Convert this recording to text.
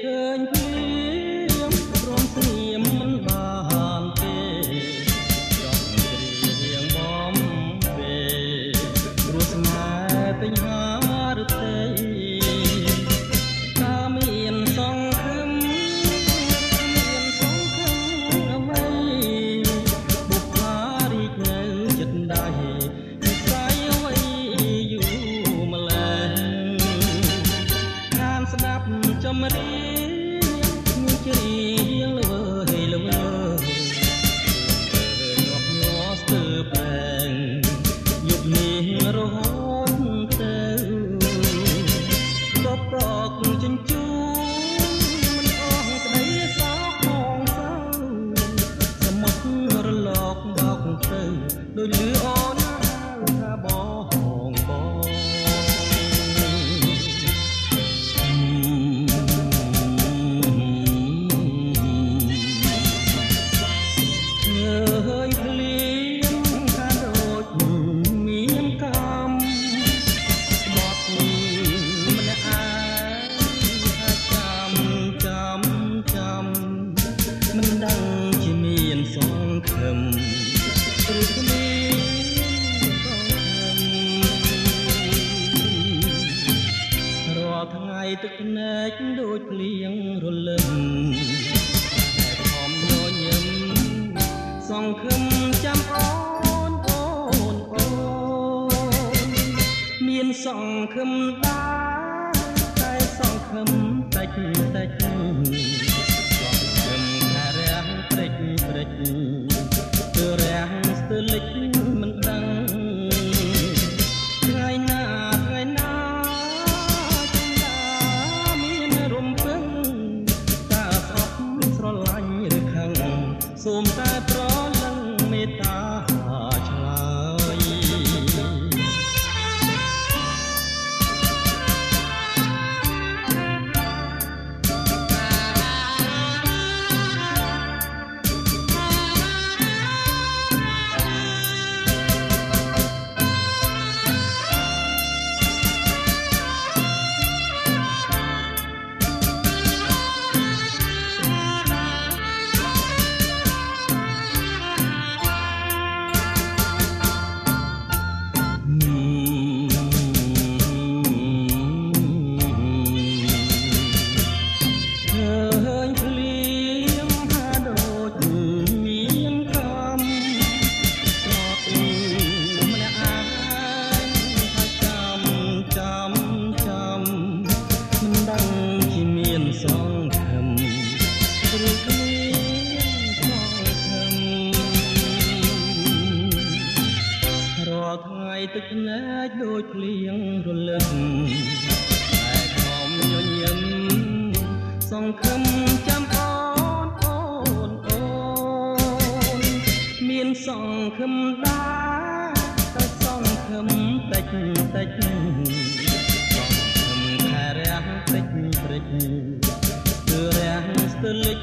good. no ទឹកភ្នែកដូចភ្លៀងរលឹមតែខំញញឹមសង្ឃឹមចាំអូនអូនអូនមានសង្ឃឹមដែរតែសង្ឃឹមតិចតិចសង្ឃឹមថារះព្រិចព្រិច ទឹកភ្នែកដូចភ្លៀងរលឹកតែខំញញឹមសង្ឃឹមចាំអូនអូនអូនមានសង្ឃឹមដែរតែសង្ឃឹមតិចតិចសង្ឃឹមថារាំងតិចព្រិចគឺរាំងស្ទើរលិច